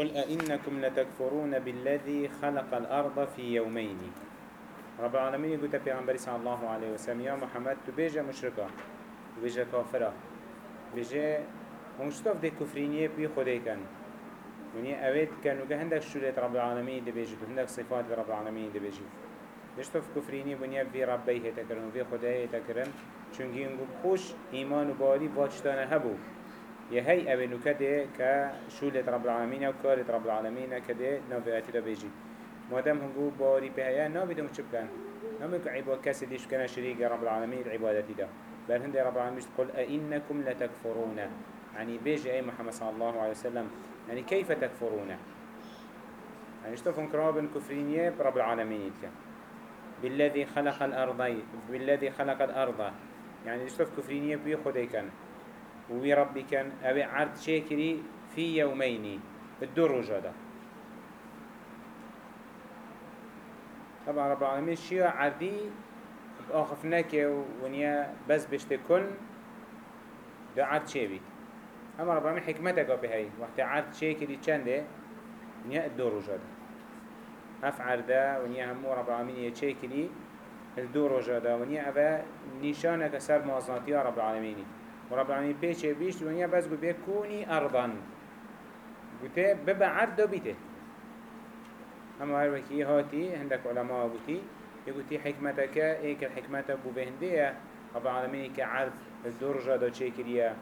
قل أئنكم لتكفرون بالذي خلق الأرض في يومين. رب العالمين يقول تبي صلى الله عليه وسلم يا محمد تبيجا مشركة تبيجا كافرة بيجا مشتف دي كفرينية بي خده كان وني أويت كان وجه عندك شولة رب العالمين دي بيجي عندك صفات رب العالمين دي بيجي. بيشتف كفريني بنيا في ربيه تكرن وفي خدای تكرن چونكي ينقو خوش إيمان وباري واجتانا هبو. يهي أبي نكده كشولة رب العالمين أو كارة رب العالمين كده نافعتي دا بيجي. مادام هنقو باري بهيا نابدهم چبكن نامك عباد كسي ديش كنا شريك رب العالمين العبادة دا. بل هند رب العالمين تقول أئنكم لتكفرون. يعني بيجي أي محمد صلى الله عليه وسلم. يعني كيف تكفرون؟ يعني اشتفهم كرابن كفرينية برب العالمين يتكن بالذي خلق الأرض بالذي خلق الأرض. يعني اشتف كفرينية بي خدي كان. وي ربي كان أبي عرض شاكري في يومين الدور رجادا طبعا رب العالمين شيء عردي بآخفناك ونيا بس بشتكن ده عرض شابي اما رب العالمين حكمتك بهاي وقت عرض شاكري چنده؟ ونيا الدور رجادا هف عرده ونیا همو رب العالمین یه چه کلی الدو رجا دا ونیا اوه نشانه کسر مازناتی رب العالمینی. و رب العالمین پیچه بیشت ونیا بس گو بيه كوني ارضا گوته عرد بیته. اما هر وكي هاتي عندك علماء قوتي يقولي حكمتك ايك الحكمة بو بهندية رب العالمين كعرض الدرجة دا چه كريا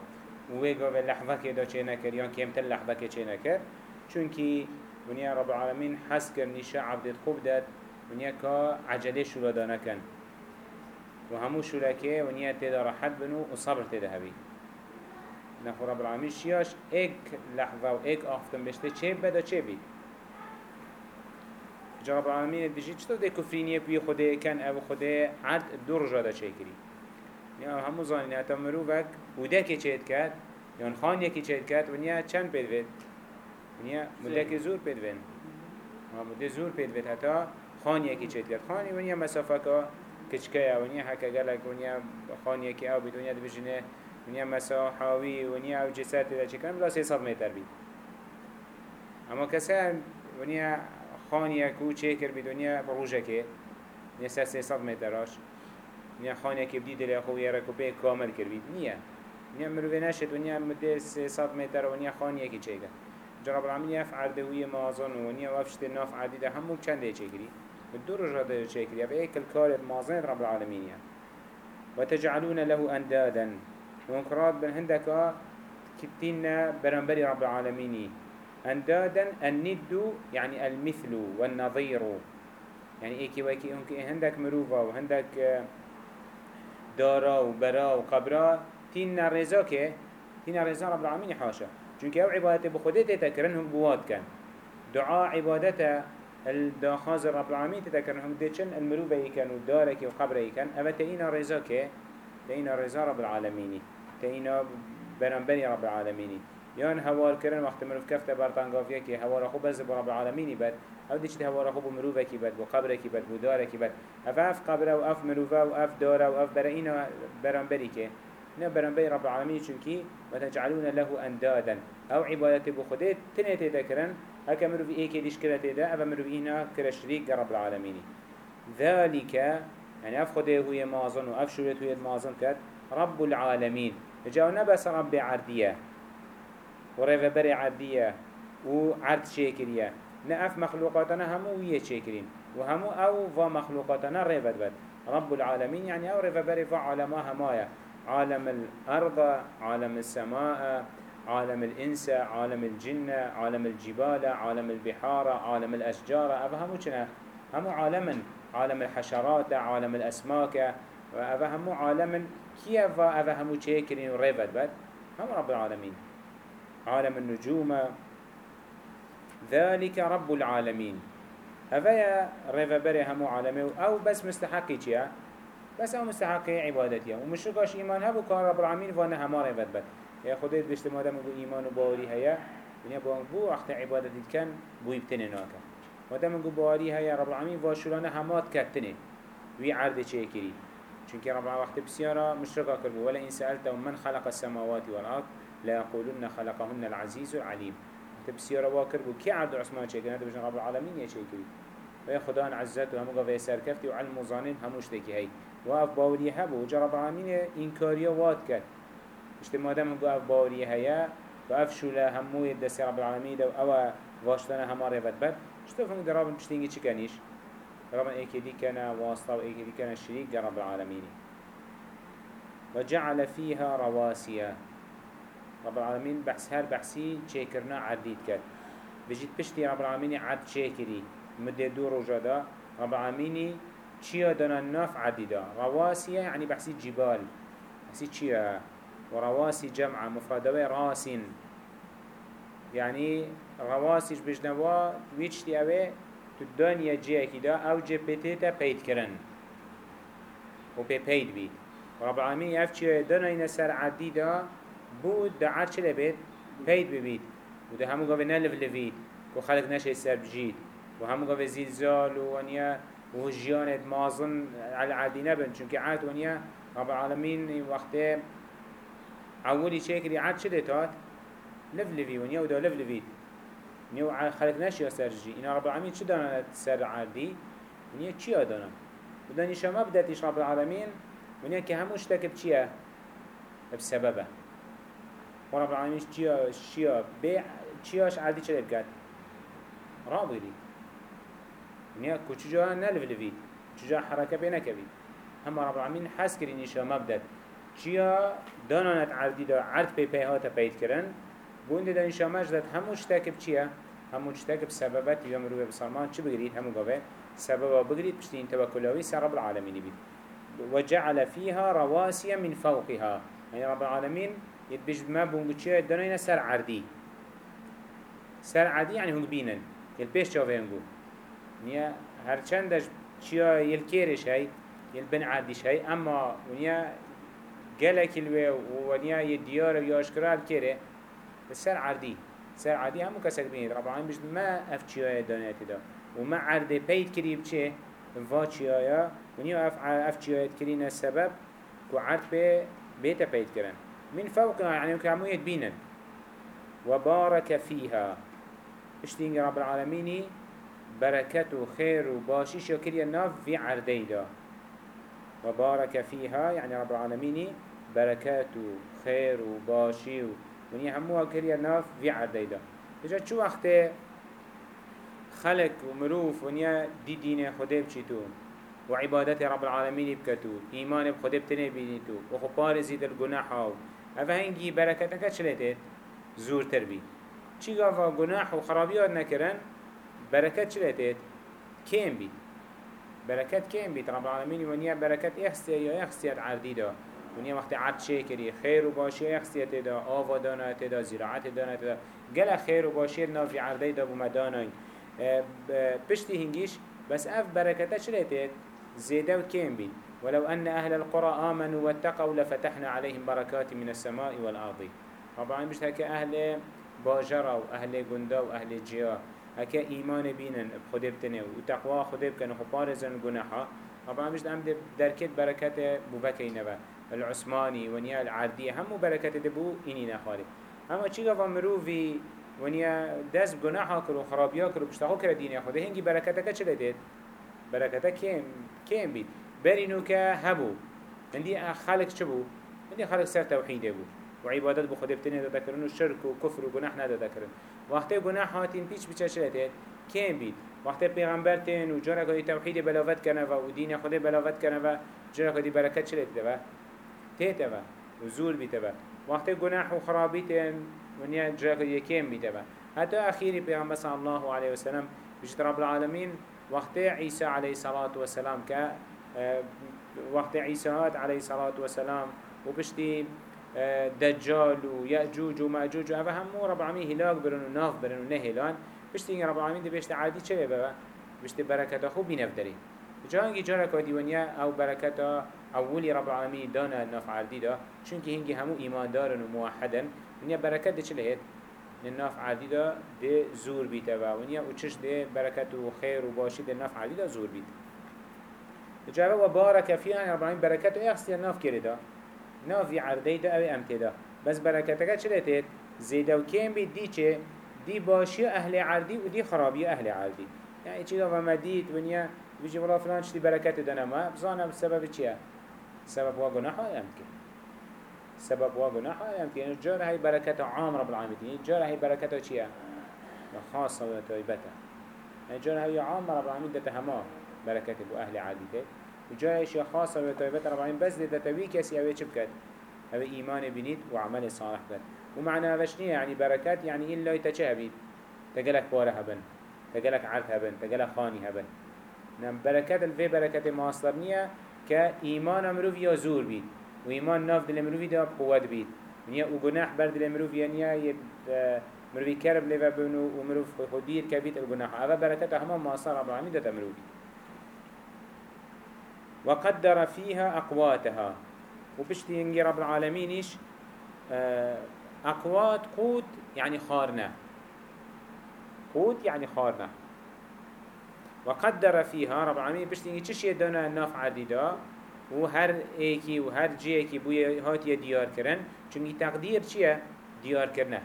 ويقو باللحظة كده چه نكر يان كيمت اللحظة كده چه نكر چونكي ونیا رب العالمین حس کرد نیشه عبدت ونیا که عجله شولا دانا کن و همو شولا که ونیا تیدا راحت بنو و صبر تیدا هبی. نخو رب العالمین شیاش ایک لحظه و ایک آفتن بشته چه بدا چه بید جا رب العالمین دیجی چطور ده کفرینیه بی خوده کن او خوده عد دو رجا دا چه کری؟ یا همو زانین اتا مروفک و ده که چهت کرد؟ یا خان یکی چهت کرد؟ ونیا چند پید ونیا مدک زور پید وین مده زور پید وید حتی خان یکی چید کرد؟ خانی ونیا مسافه که کچکه نیا حکا گلک نیا خانیه که او بید ونیا دبجنه ونیا مساحاوی نیا او جسد دا چکن بلا سی صد میتر بید اما کسی نیا خانیه که چه کر بید ونیا بروژه که نیا سر سی صد میتراش نیا خانیه که بدید دلی خو یرا کامل کر بید نیا نیا مروه نشد ونیا مده سی صد میتر ونیا خانیه که چه کن جرب نیا یف عرده وی معاون نیا وفشت ناف عدیده همون چنده چه گرید الدور رجال چكري في ايك الكار مازن رب العالمين يعني. وتجعلون له أندادا. وانقراض بن هندك كتين برنبري رب العالمين. أندادا الند يعني المثل والنظير. يعني ايكي ويكي هندك مروفا وهندك دارا وبرا وقبرا تين رزاكي تين رزا رب العالمين حاشا. چونك أو عبادت بخوده تتكرن هم بواد كان دعاء عبادته الداخاز رب العالمين تتكرن هم ديشن المروبة يكن ودارك وقبره يكن أما تأينا رزا كي؟ تأينا رزا رب العالمين. تأينا برنبري رب العالمين. يان هوار كرن وقت مروف كفت برطانقافية كي هوار أخو بز برب العالمين بد. أو ديش هوار أخو بمروفة كي بد وقبره كي بد وداره كي بد. أف أف قبره وأف مروفة وأف داره وأف برئينا برنبري كي نه برنبي رب العالمين چونكي وتجعلون له اندادا. أو عبادت بخده تنه تذكرن هكا مرو في ايكي ديش كرا تيدا أو مرو في اينا كرا شريك رب العالمين. ذلك يعني أف خده هو مازن و أف شورت هو مازن كد رب العالمين. جاونا بس رب عردية وريفة بري عردية وعرض شاكرية نأف مخلوقاتنا همو وية شاكرين وهمو أو فا مخلوقاتنا ريفت بد رب العالمين يعني أو ريفة بري فا همايا. عالم الأرض عالم السماء عالم الإنس عالم الجن عالم الجبال عالم البحار عالم الأشجار. أفهموا كنا هم عالم عالم الحشرات عالم الأسماك. وأفهموا عالم كيف أفهموا تشيكرين وريفت بد هم رب العالمين عالم النجوم. ذلك رب العالمين أفيا ريفبري همو عالمي أو بس مستحقي بس أو مستحق عبادتيه ومشركاش ايمان هبو كان رب العالمين وأنا همار عباد بد يا خديت بشت مادم بو ايمان وباوري هيا ونيا بو بو وقت عبادتي كان بو يبتني ناكا مادم بو باوري هيا رب العالمين واشولانا همات كتني وي عرض چه چونك رب العالمين وقت بسيارة مشركا كربو ولا إن سألتهم من خلق السماوات والأرض؟ لا يقولون خلقهن العزيز العليم تبسيارة واكر بو كي عرض عثمان چه هذا بجن رب العالمين يا چه كري ويا خدا عزت وهمو قوة سركفتي وعلم وظانين هموش دكي هاي واف باوري هبو. وجا رب العالمين إنكاريا واد كد اشت مادام هنگو اف باوري هيا واف شولا همو يدسي رب العالمين دو أو واشتنا هما ريفت بد اشتو فنگ در رب تشتينجي چه كنيش رب ايكي دي كنا واسطة و ايكي دي كنا شريك رب العالمين وجعل فيها رواسيا رب العالمين بحث هر بحثي چيكرنا عديد كد بجيت بشتي رب العالمين عد چيكري مده دو رجادا رب العالمين چيا دانا ناف عديدا رواسيا يعني بحثي جبال بحثي چيا ورواسي جمع مفردة راس يعني رواسيش بجنوا ويشتي اوه تو دنيا جيه كده أو جي بيتيتا بيت كرن. و بي بيت بيت. رب العالمين يف چيا دانا ينسر عديدا بود دا عرش لبيت؟ بيت ببيت. و دا همو قوة نلف لفيت. و خلق نشه سر بجيت و همو قوة زلزال و ونيا جيانت مازن على نبن. چونك عاد ونيا رب العالمين وقت اولي شكري عاد شده تات لف لفي ونيا ودا لف لفيت نيو خلق نشي سرجي إن رب العالمين شو دانا سر عادي ونيا چي دانا؟ وداني شما بدأتش رب العالمين ونيا كهموش تكب چيا بسببه ورب العالمين چيا شيا بيع چياش عادي چلي بكات رابيري ونيا كوچجا نلف لفيت چجا حركة بينك بي هم رب العالمين حس كريني شما بدأت چيا دانانت عردي دا عرد بي بي هاتا بيت كرن بوند دا انشا مجدد همو شتاكب چيا همو شتاكب سببات يوم روح بسلمان چه بگريد همو قوه سببا بگريد بشتين توكلاوي سر رب العالمين بيد وجعل فيها رواسي من فوقها يعني رب العالمين يتبجد ما بونگو چيا دانانا سر عردي سر عردي يعني هنگ بينن يلبيش چاوه هنگو هرچندش چيا يلكيرش هاي يلبن عرديش هاي اما ونيا گلک الوی و ونیا یه دیار و یاشکرال کره سر عردی سر عردی همو کسک بینید ما اف چیای دانیتی دا. و ما عرده پید کری بچه و چیایا ونیا اف اف کرین سبب کو عرد به بیت پید کرن من فوقها يعني كامو يتبينن وبارك فيها اشتين رب العالمين بركته خير وباشي شكريا ناف في عرديدا وبارك فيها يعني رب العالمين بركات و خير و باشي و وني هموها كريا ناف في عرديدا بجا چو وقت خلق و مروف ونيا دي دين خده بچيتو و عبادت رب العالمين بكتو ايمان بخده بتنه بينيتو و خبار زيد الگناحا اوه هنگي بركتك چلتت زور تربي چي غافا گناح و خرابيات نكرن بركت چلتت كيم بي بركت كيم بيت رب العالمين ونيا بركت اخستيا يا عردي دا ونیا وقتی عرض چه کری خیر و باشی اخصیت دا آوا دانات دا زراعت دانات دا. گل خیر و باشی نافی عرضه دا بومدانای پشتی هنگیش بس اف برکته چلیتید زیده و کم بید ولو أن أهل القرى آمنوا واتقوا لفتحنا عليهم بركات من السماء والأرض. طبعا مش هكا أهل باجرة وأهل قندا وأهل جيا هكا إيمان بينا بخدبتنا وتقوى خدب وخبارزن قناحا طبعا مش أم دركت بركات بوبكينا العثماني ونيا العردية همو بركة دبو إني نخالي اما چی گفت مروفی ونیا دست گناه کرد و خرابی کرد و پشتاخو کرد دینی خوده هنگی برکتا چه لدید؟ برکتا کم کم بید؟ برینو که هبو. هندی خلق چه بو؟ هندی خلق سر توحیده بو. و عبادت بو خود ابتنی داده کرن و شرک و کفر و گناه نداده کرن. وقتی گناه هاتین پیچ بچه چه لدید؟ کم بید؟ پیغمبر تین و کدی توحید بلاوت کنه و دین بلاوت کنه و کدی برکت چه لدید تيتبا وزور بيتبا وقت جناح وخرابيتين ونيا جاك يكيم بيتبا حتى أخيري بيغمبر صلى الله عليه وسلم بجد رب العالمين وقت عيسى عليه الصلاة والسلام ك وقت عيسى عليه الصلاة والسلام وبشتي آه، دجال ويأجوج ومأجوج وأفهموا رب العالمين هلاك برن وناف برن ونهلان بشتي رب العالمين دي بيشت عادي چه بابا بشتي بركة خو بينفدري جانگی جارا کادی ونیا أو برکتا اولی رب العالمین دانا ناف عردی دا. چونکه هنگی همو ایمان دارن و موحدن. ونیا برکت ده چله هید ناف عردی دا ده زور بیتا و ونیا و چش ده برکت و خیر و باشی ده ناف عردی دا زور بیت جارا و بارک فیها رب العالمین برکت و اخستی ناف کرده نافی عردی دا أو امتی دا. بس برکتك چله تید زیده و کم بید دی چه؟ دي باشي أهل عردي ودي خرابي أهل عردي يعني چی و مدید ونیا؟ بيجي والله فلان شتي بركات دنا ما بزانا بسبب چيا سبب وا گناح يمكن سبب وا گناح يمكن جار هاي بركات عام رب العالمين جار هاي بركات چيا خاصة وتويبتا يعني جار هاي عام رب العالمين ده هما بركات أهل عادي وجار شيء خاصة وتويبتا رب العالمين بس ده توي كسي أوي چبكت أوي إيمان بنيت وعمل صالح بد ومعنى وشنية يعني بركات يعني إلا يتشهبيد تقلك باره هبن. تقلك عرض هبن. تقلك خاني هبن. نم بركات الفي بركات ماصلر نية كإيمان مروف يا زور بيد وإيمان ناف دل مروفي دا قوات بيد نية وجناح برد دل مروفي نية يب مروفي كرب لفا بنو ومروف خدير كبيت الجناح هذا بركات هما ماصلر رب العالمين دا مروفي وقدر فيها أقواتها. وبشتي ينجي رب العالمين إيش أقوات قوت يعني خارنة. قوت يعني خارنة. وقدر فيها رب العالمين. بشتينجي چش يدانا ناف عديدا و هر ايكي و هر جيكي بوي هاتي ديار كرن. چونكي تقدير چيه؟ ديار كرنه.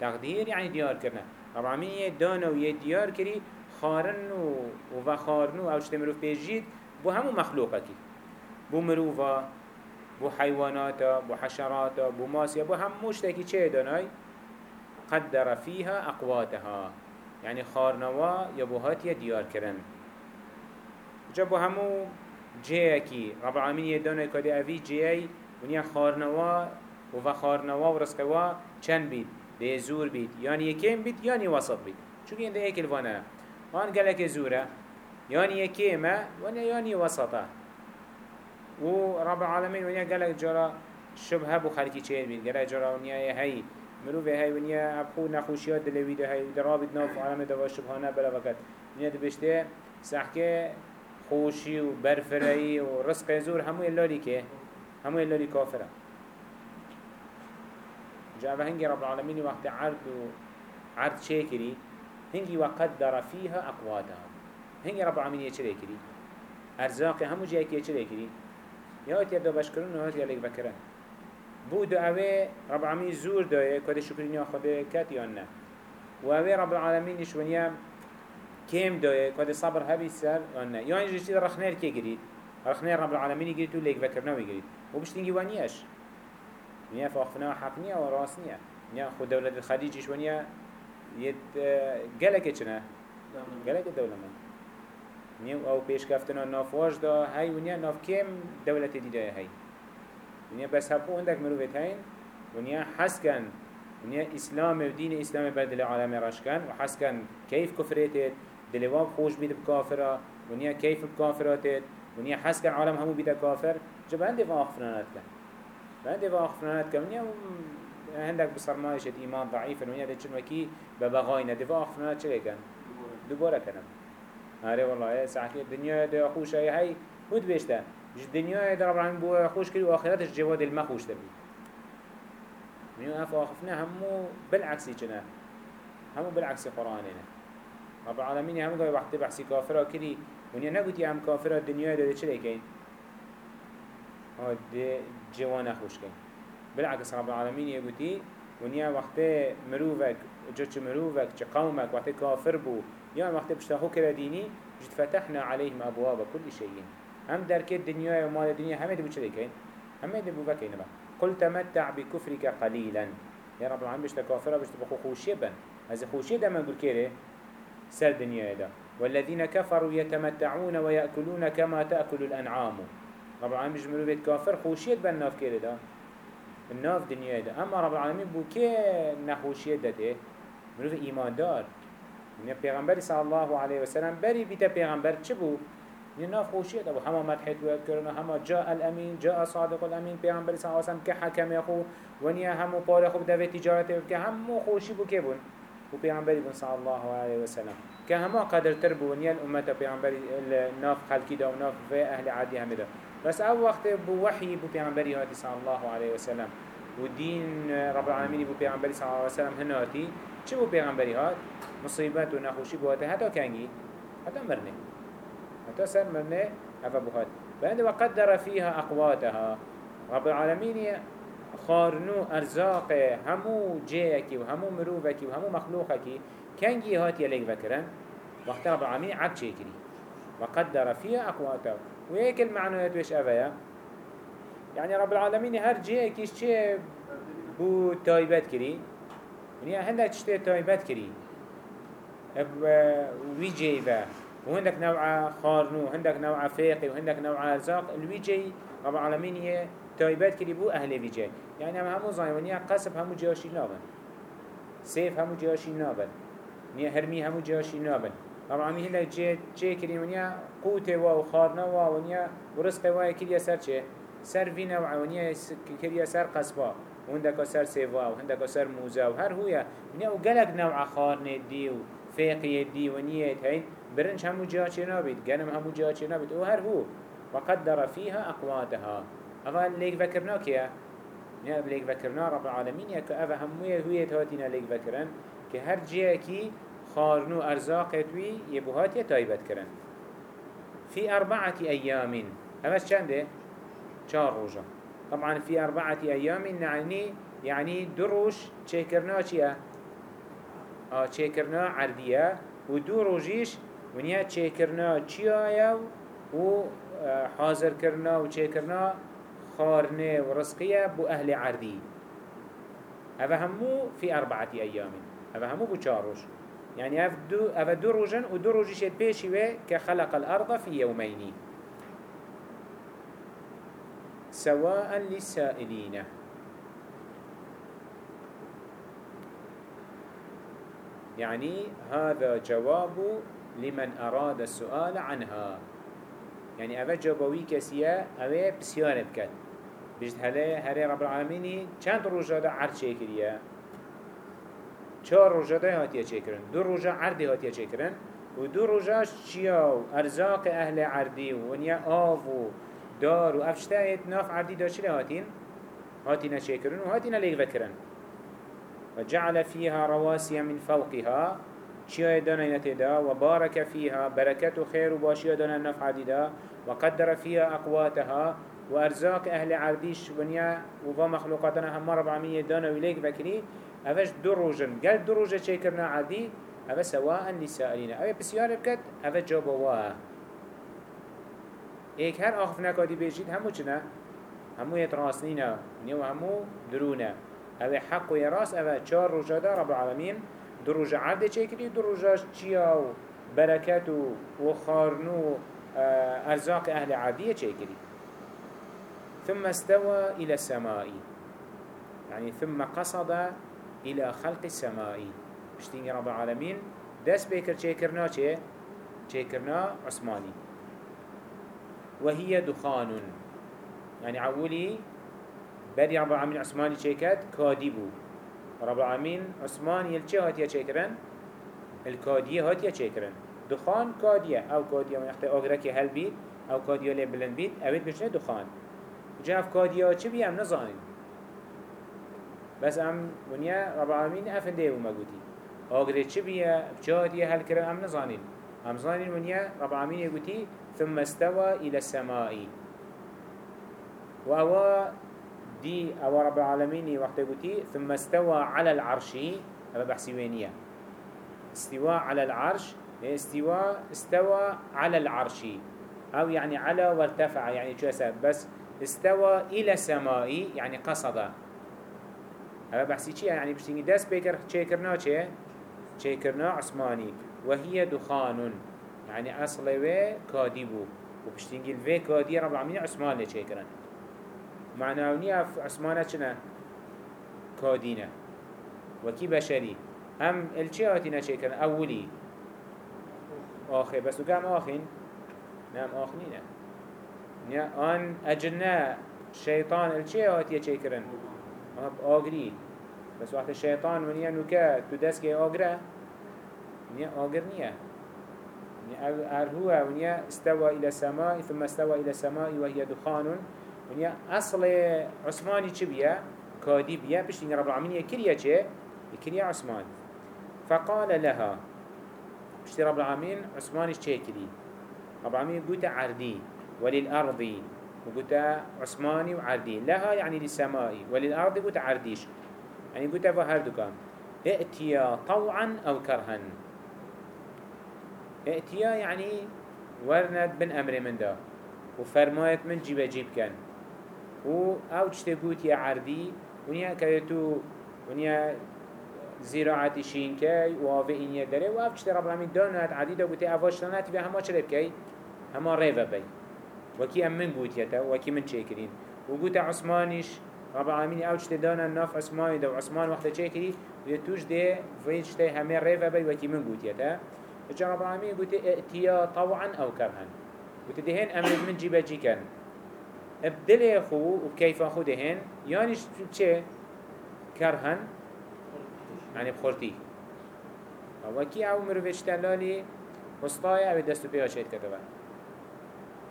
تقدير يعني ديار كرنه. رب العالمين يدانا و يديار كري خارن و وخارنو أو چت مروف بيجيد بو همو مخلوقكي بو مروفا بو حيواناتا بو حشراتا بو ماسيا بو هموش تاكي چه داناي قدر فيها أقواتها. يعني خارنوا يبوهات يديار كرن جابو همو جيكي رب العالمين يدانا كده أفي جيي ونيا خارنوا و خارنوا ورسكوا چند بيت ده زور بيت يعني يكيم بيت يعني وسط بيت چونك ينده ايك الوانا وان قالك زورة يعني يكيمة وأنا يعني وسطة. و رب العالمين ونيا قالك جرا شبه بو خلقي چهر بيت قالك جرا ونيا هاي مروفه هاي ونيا ابخو نخوشيات دلوي ده هاي درابط ناف عالم دوا شبهانه بلا وقت. ونيا دبشته سحكه خوشي و برفرهي و رزق زور همو اللالي که همو اللالي كافره جاء هنجي رب العالمين وقت عرض و عرض شاكري هنجي وقدر فيها أقواتها هنجي رب العالمين يشري كري أرزاق همو جايك يشري كري يا أتي يبدأ بشكرون و أتي يليك بكرن بود اوه رب العالمين زور دايه كده شكرين خدا كات یا نه. و اوه رب العالمين شونيا كيم دايه كده صبر هبي سر یا نه. یا اینجا چیز رخنر که گرید؟ رخنر رب العالمين گرید تو لیک وکرناوی گرید. و بشتینگی وانیش نیا فاخفنا حق نیا و راس نیا نیا خود دولت الخليج ونیا يد جلك چنه جلك دولة من نيو او پیش کفتنا نافواج دا هاي ونیا ناف کم دولت دیده هاي ونیا بس هبو عندك مروفت هين ونیا حس كان ونیا اسلام و دين اسلام بدل عالم رش كان وحس كان كيف كفرتت دلواب خوش بيد بكافرة ونیا كيف بكافراتت ونیا حس كان عالم همو بيد كافر جب عندي فاخفرانات كان عندي فاخفرانات كان ونیا عندك بصرمايشة إيمان ضعيف ونیا ده چنوكي ببغاينا دي فاخفرانات چلي كان دوباره كنم هاري والله ساعة الدنيا ده خوشة هاي هود بيشتن جد دنيا در رب العالمين بو خوش كري وآخرتش جواد المخوش تبي من أف آخفنا همو بالعكس كنا همو بالعكس قرآننا رب العالمين همو قوي وقت بحثي كافرة كري ونيا نقول يا هم كافرة الدنيا ده چلي كين هاد جوانا خوش كين بالعكس رب العالمين يقولي ونيا وقت مروفك جت مروفك قومك وقت كافر بو. يا وقت بشتاخو كرا ديني جت فتحنا عليهم أبواب كل شيء هم درك الدنيا ومال الدنيا هم يدبو چلي كين هم يدبو بكين با. قل تمتع بكفرك قليلا يا رب العالمين بشتا كافرة بشتا بخو خوشي بن. هذا خوشي ده من قل كيري سر دنيا ده والذين كفروا يتمتعون ويأكلون كما تأكل الأنعام. رب العالمين بجملوا بيت كافر خوشيت بن ناف كيري ده الناف دنيا ده أما رب العالمين بو كي نخوشيت ده ده مروف إيمان دار من پیغمبر صلى الله عليه وسلم بري بيتا پیغمبر چه بو؟ ننا خوشيت أبو حما مدحت ويذكرنا حما جاء الأمين جاء صادق الأمين بيغمبر صلى وسلم كحكم يخو ونيا همو بار خو بدوي تجارته كهمو خوشي بو كبون وبيغمبر بن صلى الله عليه وسلم كهما قدر تربو ونيا الأمة بيغمبر الناف خلقي دا وناف في أهل عادي هم دا بس أول وقت بو وحي بو بيغمبر صلى الله عليه وسلم ودين رب العالمين بو بيغمبر صلى الله عليه وسلم هناتي چه بو بيغمبر هات مصيبات ونخوشي بو هاته حتى كانجي حتى مرنه حتى سر منه أفا بخات فعند وقدر فيها أقواتها. رب العالمين خارنو أرزاق همو جيكي وهمو مروفكي وهمو مخلوقكي كنجي هات يليك ذكرن وقت رب العالمين عد شكري وقدر فيها أقواته. وهيك المعنى يتوش أفيا. يعني رب العالمين هر جيكي شي بو تايبات كري. يعني هندك تشتي تايبات كري. ويجي ذا وهندك نوع خارنو هندك نوع فيقي وهندك نوع ارزاق الويجي رب العالمين هي تايبات كري بو أهل ويجي. يعني هم همو زايونيا قصب همو جاشي نابن. سيف همو جاشي نابن. نيا هرمي همو جاشي نابن. رب العالمين هندك جي جي كري ونيا قوته وا وخارنا وا ونيا ورزق وا كريا سر چه؟ سر في نوع ونيا كريا سر قصبا. وهندك سر سيفا وهندك سر موزا وهر هويا ونيا وقلق نوع خارنه دي وفيقية دي ونية هين برنش همو جاشي نابد قنم همو جاشي نابد وهر هو. وقدر فيها أقواتها. أفا ليك ذكرنا كيا نيا ليك ذكرنا رب العالمين يا كأفا هموية هوية هاتينا ليك ذكرن كهر جيكي خارنو أرزاقتوي يبوهات يتايبت كرن في أربعة أيام همش چنده؟ چار روجا طبعا في أربعة أيام يعني يعني دروش تشكرنا چيا؟ آه تشكرنا عردية ودو روجيش ونيا تشكرنا چيايا و آه، حاضر كرنا و تشكرنا خارنه ورزقية بو أهل عردي هذا همو في أربعة أيام هذا همو بو چاروش يعني هذا دو, هف دو روجن و دو روجيش بيشي كخلق الأرض في يومين سواء للسائلين يعني هذا جواب لمن أراد السؤال عنها. يعني أفا جوابوي كسيا أفا بسيار بكت. بجد هلا هلا رب العالمين چند روجا دا عرض شكريا چهار روجا دا هاتيا شكرن دو روجا عرض هاتيا شكرن و دو روجا شياو أرزاق أهل عردي ونيا آفو دار و افشتايت ناف عردي دا چلي هاتين هاتينا شكرن و هاتينا ليك وجعل فيها رواسي من فوقها. چیای دانا نتدا وبارك فيها بركة خير وباشي دانا نفع دا وقدر فيها أقواتها وأرزاق أهل عرديش ونيا وفا مخلوقاتنا هم رب عمية دانا وليك بكري أفش دروجن قال دروجة شكرنا عدي أفا سواء لسائلين أفا بسيار بكت أفا جابوا إيك هر آخف نكادي بيجيد همو چنا؟ همو يتراسنينا نيو همو درونا أفا حق ويراس أفا چار رجادا رب العالمين دروجة عرض چكري دروجة چيا و بركات و خارنو آه، أرزاق أهل عادية چكري ثم استوى إلى السماء. يعني ثم قصد إلى خلق السماء. بشتين رب العالمين دس بيكر چكرنا چه چكرنا عثماني وهي دخان. يعني عولي بدي رب العالمين عثماني چكت كادبو رب العالمين عثمان يلچه هاتيا چكرن الكادية هاتيا چكرن دخان كادية أو كادية من أختي اغرك هل بيت أو كادية لي بلند بيت اويت بشنه دخان. جاف كادية چه بي ام نظانين بس ام ونيا رب العالمين افنده ومقوتي اغري چه بي بجاتية هل كرن ام نظانين ام ظانين ونيا رب العالمين يقولي ثم استوى إلى السماء وهو دي أو رب العالمين وقت قلتي ثم استوى على العرش. هذا بحثي وينية استواء على العرش استواء استوى على العرش. أو يعني على وارتفع يعني شو أساب بس استوى إلى السماء يعني قصد. هذا بحثي چيه يعني بشتيني دس بيكر چيكرنا چيه چيكرنا عثماني. وهي دخان يعني أصل و. كادبو وبشتيني الفي كادي رب العالمين عثمان لچيكرن معناوني اف عثمانه چنه؟ كادينه وكي بشري هم الچه هاتينا چه كرن اولي آخر بس وقام آخين نعم آخنينه نیا آن اجنه شیطان الچه هاتیه چه کرن؟ آگری. بس وقت شیطان ونیا نوکه تو دست که آگره نیا آگر نیا هو ونیا استوى إلى السماء ثم استوى إلى السماء وهي دخان ونیا اصل عثماني چه بیا؟ كادي بیا. بشتين رب العالمين يكريا چه؟ يكريا عثمان. فقال لها. بشتي رب العالمين عثماني چه كري رب العالمين قلت عردي وللأرض. وقلت عثماني وعردي لها يعني للسماء وللأرض قلت عرديش يعني قلت فهردو كام ائتيا طوعا أو كرها ائتيا يعني ورند بن أمر من دا وفرمايت من جيب جيب كان و أو تشتقوت يا عردي ونيا كدتو ونيا زراعة شينكي وافي إنيا داره و أو تشتي رب العالمين دانات عديدة قوتي افاشتانات في هما چلب كي هما ريفا بي وكي ام من قوت يتا وكي من چيكرين وقوت عثمانيش رب العالمين أو تشتي دانا ناف عثماني دو عثمان وقت چيكري ويتوش دي فين تشتي همين ريفا بي وكي من قوت يتا اجا رب العالمين قوت ائتيا طوعا أو كرها قوت دهين أمر من جي كان بدل خو و کیف خود هن یانش تو چه؟ کرهن؟ یعنی بخورتی و کی او مروش تلالی مستای او دستو پیها شد کده بر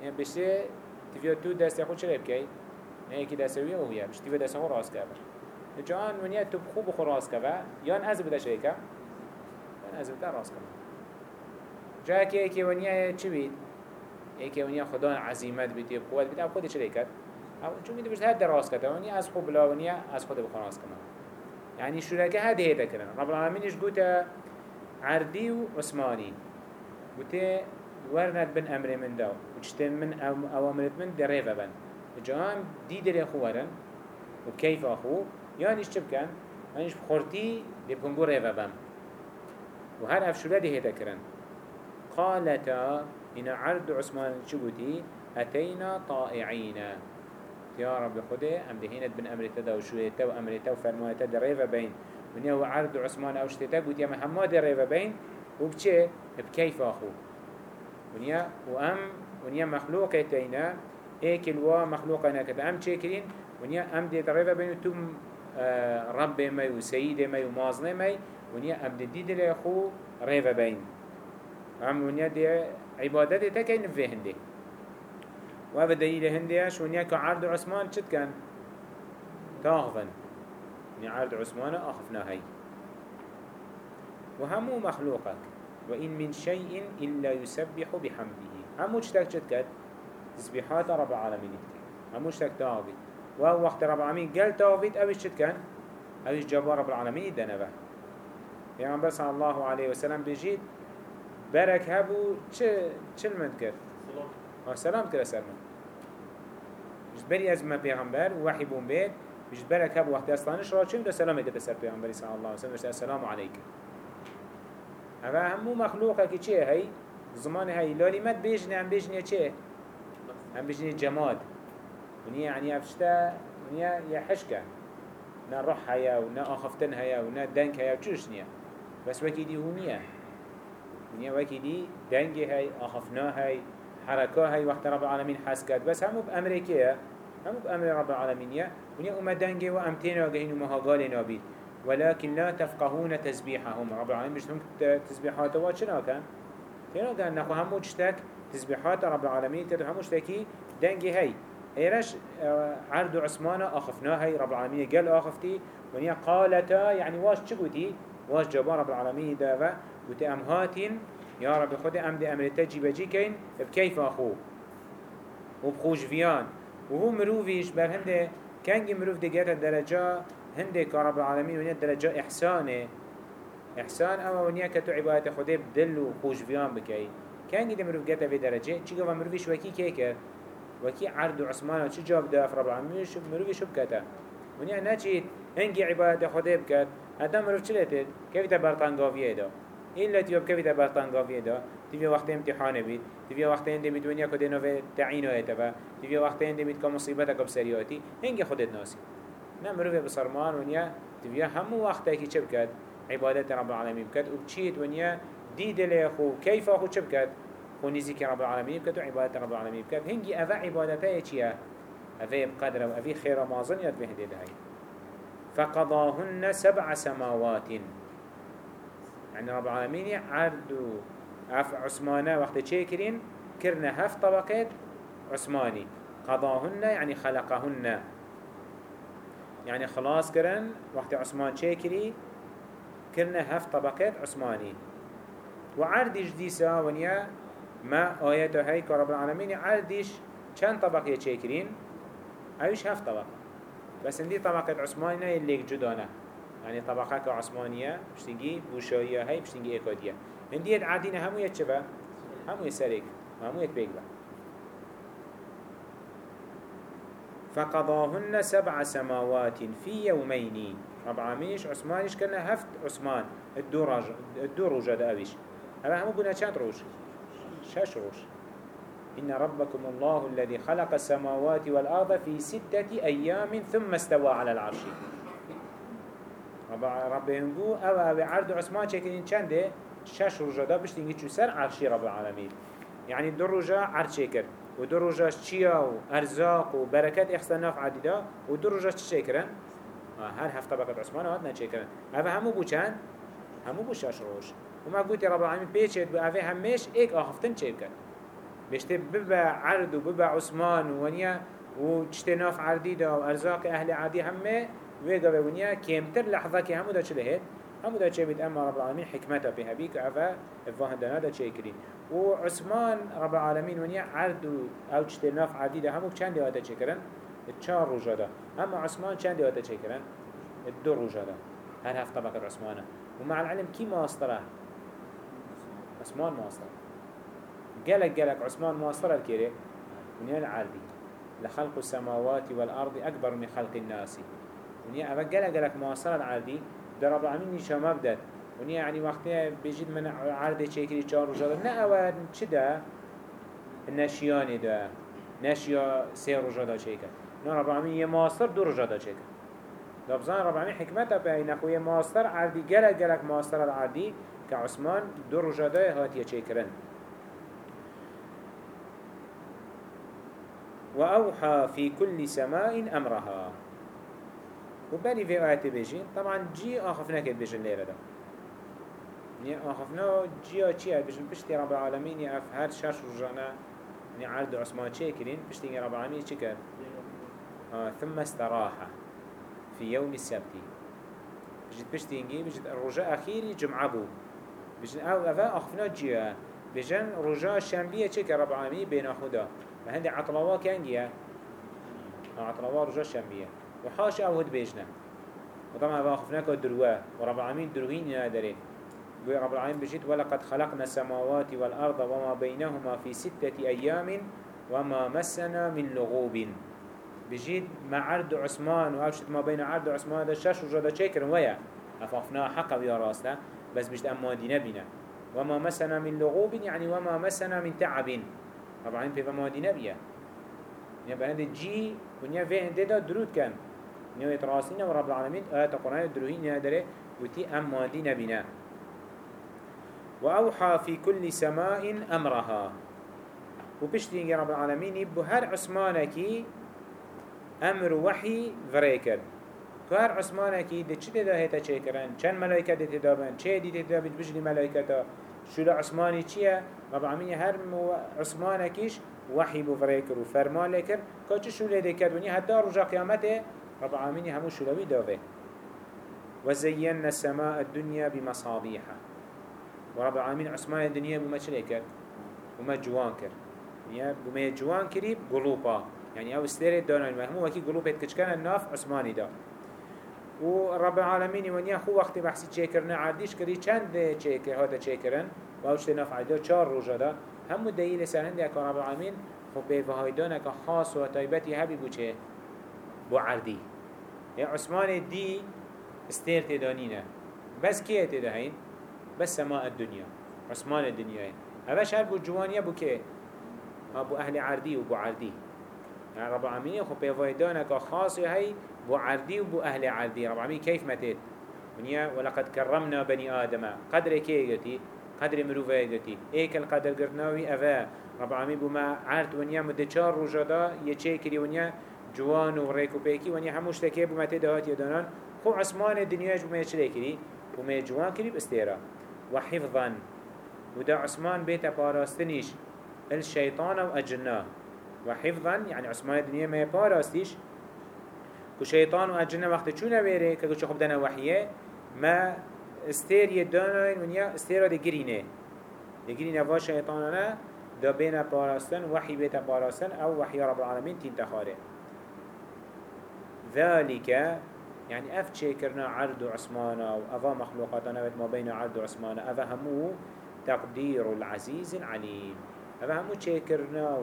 این بشه تیویا تو دست خود چه بکی؟ نه یکی دست وی اویا، بشه تیویا دست خود راست که جان منیه تو خوب خود راست که یان از بوده شده که؟ یان از بوده راست که جا که ونیه چی بید؟ ایک ونیا خدا عزیمت بیتی قوت بیتی خودش چه کرد. چون میده بشه هر دراز کرد ونیا از خود بلا ونیا از خود بخراس کنه يعني شركاء هذا هيدا كرنا رب العالمين إيش قلت عردي وعثماني قلت ورنت بن أمر من داو. وجتن من أوامرت من دريفة بن جان دي دري أخو ورن. وكيف أخو. يعني إيش كان يعني إيش بخورتي لبكنقو ريفة بن وهر أفشولا دي هيدا كرن قالتا إن عرض عثمان شبوتي أتينا طائعين. يا رب خده أم دهينت بن أمرتا دا وشويتا وأمرتا وفرمويتا دا ريفا بين. ونيا وعرض عثمان أو شتتا قلت يا محمد ريفا بين. وبچه بكيف أخو؟ ونيا وأم ونيا مخلوق تينا. إيك الوا مخلوق أنا كده. أم چكرين ونيا أم دي ريفا بين تم آه، رب مي وسيد مي ومازن مي. ونيا أم دي دي أخو ريفا بين. أم ونيا دي عبادت تكين في هندي. وهذا دليل هندي شونيا كعرض عثمان شد كان؟ تاغفن يعني عرض عثمان أخفنا هاي. وهمو مخلوقك. وإن من شيء إلا يسبح بحمده. همو شتك شد كان تسبيحات رب العالمين همو شتك تاغفت وهو وقت رب العالمين قال تاغفت أوش شد كان؟ أوش جبار رب العالمين دنبه يعني بس الله عليه وسلم بيجيد برك هبو چه چه من کرد؟ سلام. سلام کرد سر من بجد بری از ما پیغمبر وحی بون بید بجد برك هبو وقتی اصلانش را چه ده سلام کرد سر پیغمبری صلی الله علیه وسلم؟ السلام علیکم. هوا همو مخلوقه که چه هی زمان هی لالی مد بیجنه هم بیجنه چه هم بیجنه جماد ونیا يعني افشتا ونیا یا حشکه نا روح هيا ونا آخفتن هيا ونا دنك هيا وچوش نيا بس وكي دي ونیا وکی دی دنگی هی آخفنا هی حرکا هی وقت رب العالمین حس کرد. بس همو بأمریکیه همو بأمر رب العالمینیه ونیا اومد دنگی و امتین آگهین و مهاگال نابید ولكن لا تفقهون تسبيحهم رب العالمين مش هم تسبيحات واتشنا كان تينا كان نخو همو جتك تسبيحات رب العالمين كده همو جتكي دنجي هاي ايرش عرض عثمان اخفنا هاي رب العالمين قال اخفتي ونيا قالتا يعني واش چقوتي واش جبار رب العالمين دافا قلت ام هاتين يا رب خود أم دي أمر تجي بجي كين بكيف اخو وبخوش فيان. وهو مروفيش بل هنده كانجي مروف دي جاتا درجة هنده كرب العالمين ونيا درجة إحسانه. إحسان أما ونيا كتو عبادة خوده بدل وخوش فيان بكي. كانجي دي مروف جاتا في درجة. چي قوة مروفيش وكي كيكر وكي عرض عثمان چي جاب ده رب العالمين. مروفي شو بكتا ونيا ناچيت هنجي عبادة خوده بكت. هذا مروف چلتت؟ كيف تبرطان قافية ده إلا تيوب كيف تبرتان قافية دا. تبي وقت امتحان بيت تبي وقت عند بيت ونيا كده نوفي تعينه يتبا تبي وقت عند بيت كمصيبتك بسرياتي هنجي خدت ناسي نمرو بصرمان ونيا تبي هم وقت كي شبكت عبادة رب العالمين بكت وبتشيت ونيا دي دلي أخو كيف أخو شبكت ونزيك رب العالمين بكت وعبادة رب العالمين بكت هنجي أفا عبادته يشيا أفا بقدر وأفي خير ما ظن يتبهد هاي فقضاهن سبع سماوات يعني رب العالمين عرض عف عثمانه وقت تشيكرين كرنا هف طبقات عثماني قضاهن يعني خلقهن. يعني خلاص كرن وقت عثمان تشيكري كرنا هف طبقات عثماني وعردش ديسا ونيا ما آياته هاي كرب العالمين عردش چند طبقه چیکرین اویش هفت طبقه. بس اندی طبقه عثمانی نه لیک جدانه يعني طبقة كعثمانية بشتنجي بوشاية هاي بشتنجي إيكادية هندية عادينا همو يتشبه همو يسرق همو يتبيقبه فقضاهن سبع سماوات في يومين رب العالمينش عثمانيش كنا هفت عثمان الدور الدور وجد أبيش هذا همو قلنا چند روش شش روش إن ربكم الله الذي خلق السماوات والأرض في ستة أيام ثم استوى على العرش. رب هنگو أو عرض عثمان چکرین چنده شش روزه دا بشتینگی چو سر عرشی رب العالمین يعني دو روزه عرض چکر و دو روزه چیا و ارزاق و برکت اخستناف عدیدا و دو روزه چی چکرن هر هفته بقت عثمان هات نچکرن اوه همو بو چند همو شش روز و ما قلت رب پیچید و اوه همش ایک آخفتن بکن بشته ببا عرض و ببا عثمان و ونیا و چتناف عردی دا و ارزاق أهل عادی همه ويدا بونيا كيمتر لحظة كي همو دا چه لهت همو دا چه بيت أما رب العالمين حكمته بها بيك أفا الفاهن دانا دا چه كرين وعثمان رب العالمين ونيا عرض أو چتناف عردي دا همو چند دا چه كرن چهار روجا دا أما عثمان چند دا چه كرن الدو روجا دا هر هفته بكر عثمانه ومع العلم كي ماستره عثمان ماستر قالك قالك عثمان ماستر الكيري ونيا العردي لخلق السماوات والأرض أكبر من خلق الناس. ونیا اوه گله گلک معاصر العردی در رب العالمین نیشا مبدد ونیا يعني وقتی بجید من عرض چهار روزا نه اوه چه ده نشیانی ده نشیا سه روزا ده چیکر نه رب العالمین یه معاصر دو روزا ده چیکر لفظان رب العالمین حکمت به این خوی معاصر عردی گلک گلک معاصر العردی که عثمان دو روزا ده هاتیه چیکرن. وأوحى في كل سماء أمرها. وبري في آيات بيجين طبعا جي آخفنا كد بيجين ليرة دا يعني آخفنا جي آتشي بيجين بشتي رب العالمين يأف هر شاش رجانا يعني عرض عثمان شاكرين بشتي رب العالمين شكر آه ثم استراح في يوم السبت. بجد بشتي انجي بجد الرجاء أخيري جمعة بو. بجد أو أفا آخفنا جي بجن رجاء الشنبية شكر رب العالمين بين خدا فهندي عطلوا كان جيه عطلوا رجاء الشنبية وحاش أو بيجنا وطبعا واخفناك الدروة ورب العالمين دروين ينادره رب العالمين بجيت ولقد خلقنا السماوات والأرض وما بينهما في ستة أيام وما مسنا من لغوب. بجيت مع عرض عثمان وأبشت ما بين عرض عثمان هذا الشاش وجود شكر ويا أفافنا حقا بيا راسنا بس بجت أما دينا بنا وما مسنا من لغوب يعني وما مسنا من تعب. رب العالمين بيفما دينا بيا يعني بهند جي ونيا في عندنا درود كان نويت راسينا ورب العالمين آيات القرآن الدروهين ندري وتي أم مادي نبنا وأوحى في كل سماء أمرها. وبشتين رب العالمين يبو هر عثمانكي أمر وحي فريكر. كهر عثمانكي دي چه ده هيتا چه کرن چند ملايكة دي تدابن چه دي تدابن بجلي ملايكة شو عثماني چية؟ رب العالمين هر عثمانكيش وحي بو فريكر وفرمان لكر. كاچه شو لده كروني حتى رجا قيامته رب العالمين همو شلوي داوه وزينا السماء الدنيا بمصابيح ورب العالمين عثمان الدنيا بما چلي بما جوان كر. يعني بما جوان كريب قلوبا يعني أو استيري دانا المهمو وكي قلوبة كان الناف عثماني دا. ورب العالمين ونيا خو وقت بحثي چيكرنا عاديش كري چند چيكر هذا چيكرن واوش ناف عدا چار روجا دا. همو دليل سرهند يكا رب العالمين خو بيفهايدانك خاص وطيبتي هبي بو چه بو عردي يا عثمان دي استير تدانينا بس كيه تدهين بس سماء الدنيا. عثمان الدنيا هذا هل بو جوانيا بو كيه بو أهل عردي وبو عردي يعني رب العالمين خو بيفايدانك خاص هاي بو عردي وبو أهل عردي رب العالمين كيف متت ونيا ولقد كرمنا بني آدم. قدر كيه يتي قدر مروفه يتي ايك القدر قرناوي أفا رب العالمين بما عرد ونيا مدچار رجادا يچه كري ونيا جوان و ریک و پیکی ونی هموش تکیه بومت دهات یدانان خو عثمان دنیاش بومت چلی کری بومت جوان کری بستیرا و حفظا و دا عثمان بیت پاراستنیش الشیطان و اجنا و حفظا يعني عثمان الدنيا ما يباراستيش كو شيطان و اجنا وقت چونه بيره که كو خب دنا وحيه ما استير يدانا ونيا استيرا دي گرينه دي گرينه وا شيطانانا دا بين باراستن وحي بيت باراستن أو وحي رب العالمين تين تخاره ذلك يعني أف تشيكرنا عرض عثمانا وافا مخلوقاتنا ما بين عرض عثمانا أفا همو تقدير العزيز العليم. أفا همو تشيكرنا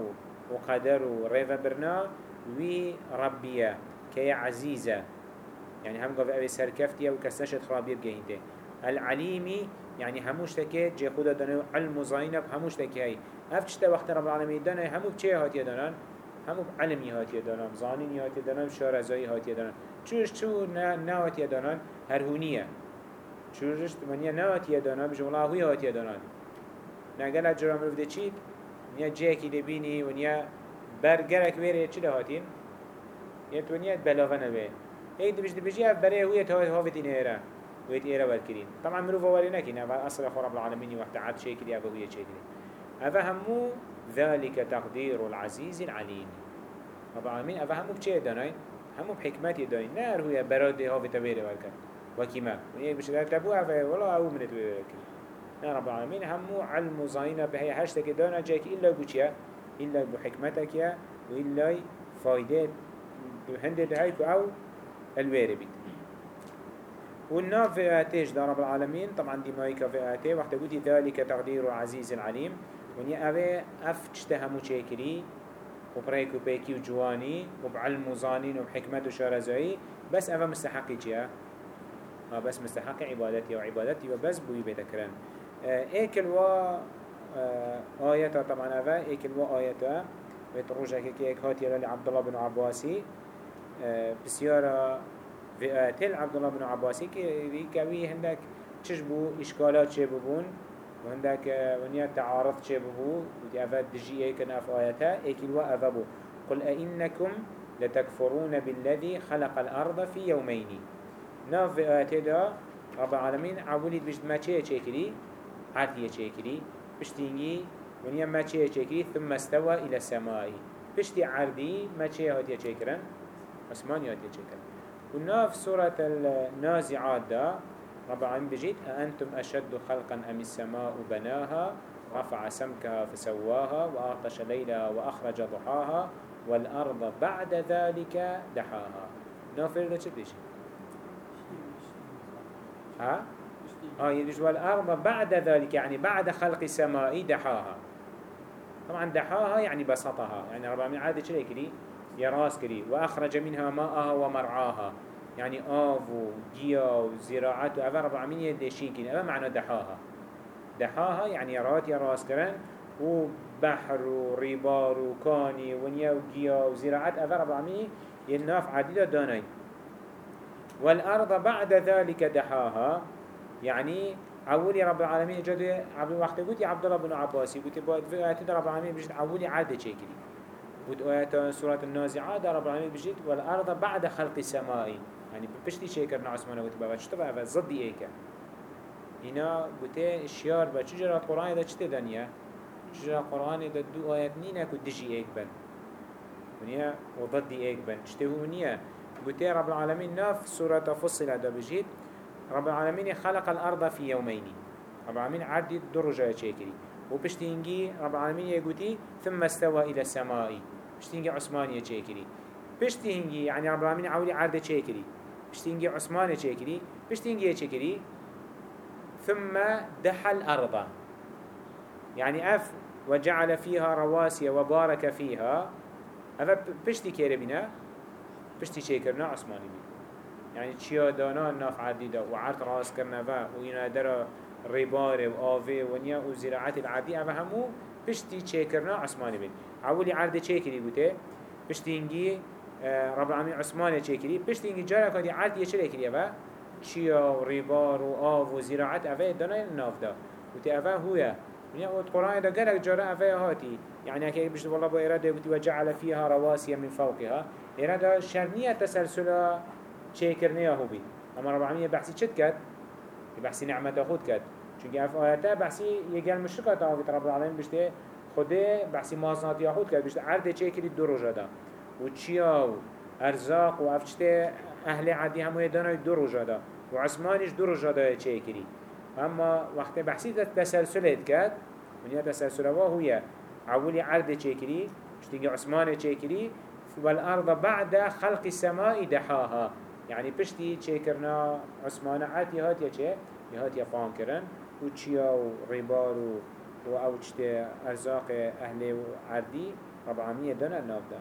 وقدر وريفا برنا وي ربيا كي عزيزة. يعني هم قف أبي سركفتيا وكسنشت خرابية بجهنته العليمي يعني هموش تكيت جي خدا دانو علم زينب هموش تكي افتشتا وقت رب العالمين دانا همو بچه هاتي دانان؟ همو علمی هاتیه دانم زانینی هاتیه دانم شارزایی هاتیه دانم چوش چو نه نه هاتیه دانم هرهونیه. چوش منیه نه هاتیه دانم جمله هوی هاتیه دانم نگل اجرام رو بده چید نیا جاکی دبینی و نیه برگرک ویره چی لهاتین یه تو نیه بلاغه نبه ای دبیش دبیجی اف برای هوی تاوی هاوی این ایره ویت ایره برکرین. طبعا مروف اولی نکینه و اصلا خراب العالمینی وقت عد شکلی اف هوی چکلی اف همو ذلك تقدير العزيز العليم. رب العالمين أفا همو بشيء داناي همو بحكمتي داناي نار هوية براد هافي تبيري والكرين وكما ونيه بشكل تبو أفا والله أو من تبيري والكرين نار رب العالمين همو علم زاينة بهي هشتك دانا جاك إلا بوشيا إلا بحكمتك يا وإلا فايدات هندد هايك أو الويري بيت والناف في آتيش دا رب العالمين طبعا دي مايكا في آتي وقت قلت ذلك تقدير عزيز العليم ونيا أبي أف تشتهمو تشيكري وبريكو بيكي وجواني وبعلم وظانين وبحكمة وشارزعي بس أفا مستحقي جيا ها بس مستحق عبادتي وعبادتي وبس بوي بيتكرن ايكل و آياتا طبعا أفا ايكل و آياتا بيتروجا كيك هاتي لعبد الله بن عباسي. بسيارة في تل عبد الله بن عباسي كي كوي هندك تشبو إشكالات شببون وهندك ونيا تعارض شببو ودي أفاد دجي ايكن أف آياتا وأفبو قل أئنكم لتكفرون بالذي خلق الأرض في يومين. ناف في آياتا دا رب العالمين عوليد بجد ما چه چكري عرضية چكري بشتينجي ونيا ما چه چكري ثم استوى إلى السماء. بشتي عرضي ما چه هاتية چكرن عثمان هاتية چكرن وناف سورة النازعات دا رب العالمين بجيت أأنتم أشد خلقا أم السماء بناها؟ رفع سمكها فسواها وأغطش ليلها وأخرج ضحاها والأرض بعد ذلك دحاها. نافر ده چه ها؟ آه يدش والأرض بعد ذلك يعني بعد خلق السماء دحاها. طبعا دحاها يعني بسطها يعني رب العالمين عادة چه كري يراس كري وأخرج منها ماءها ومرعاها. يعني آف وجيا وزراعات وأفا رب العالمين يدشين كين أفا معنى دحاها. دحاها يعني يرات يراس كرن وبحر وربار وكاني ونيا وجيا وزراعات أفا رب العالمين يناف عديدة دانين والأرض بعد ذلك دحاها. يعني أولي رب العالمين جد عبد الوقت قلت عبد الله بن عباسي قلت في رب العالمين بجد أولي عادة شكلي قلت آيات سورة النازعات رب العالمين بجد والأرض بعد خلق السماء. يعني بشتي شكرنا عثمان قلت بابا شتبه أفا ضدي إيكا هنا قلت الشيار با چجرا القرآن دا چته دنيا چجرا القرآن دا دو آيات نينا كد دجي إيك بن. ونيا وضدي إيك بن. چته هو نيا قلت رب العالمين ناف سورة فصل دا بجد رب العالمين خلق الأرض في يومين رب العالمين عدد درجة شكري وبشتينجي رب العالمين يقولي ثم استوى إلى السماء بشتينجي عثمانية شكري بشتينجي يعني رب العالمين عولي عرض شكري بشتينجي عثمان چكري بشتينجي چكري ثم دحى الأرض يعني أف وجعل فيها رواسي وبارك فيها. أفا بشتي كيربنا بشتي شكرنا عثماني بي يعني چيا دانا ناف عديدة وعرض راس كرنا فا وإنا درا ربار وآفي ونيا وزراعات العادي أفا همو بشتي شكرنا عثماني بي عولي عرض چكري بوته بشتينجي رب العالمين عثمان چه بشت اینگه جارا کادی عاد یه چرا کری اوه چیا و ریبار و آو و زراعت اوه دانای ناف دا و تی اوه هویا. يعني قد قرآن دا قالك جرى أفيا هاتي يعني أكيد بجد والله بو إرادة وجعل فيها رواسي من فوقها إرادة شرنية تسلسل شيكرنية هو بي أما رب العالمين بحثي چد كد بحثي نعمة خود كد چونك أف آياته بحثي يقال مشركة تاوكت رب العالمين بجده خده بحثي مازنات ياخود كد بجده عرض چيكري دو رجا دا و چیا و ارزاق و افچته أهل عادی همو دانای دو روژا دا و عثمانیش دو روژا دا چه کری؟ اما وقت بحثی تسلسلت کرد ونیا تسلسل وا هویه. عولي عرض چيكري اشتنجي عثمان چيكري والأرض بعد خلق السماء دحاها. يعني بشتي چيكرنا عثمان عاد يهات يا چه؟ يهات يا فان كرن وچيا وربار و أو چته ارزاق أهل عردي رب العالمين دنا الناف دان